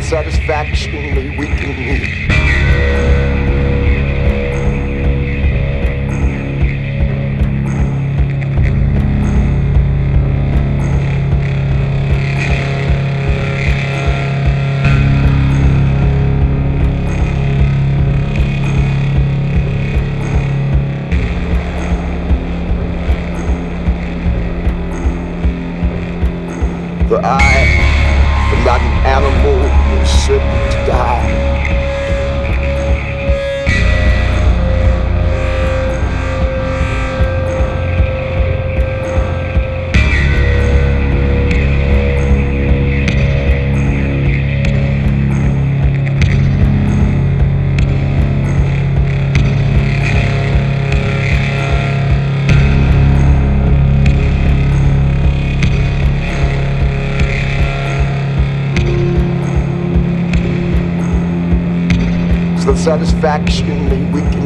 satisfaction may weaken me. I not an animal who is certain to die. satisfaction we weaken.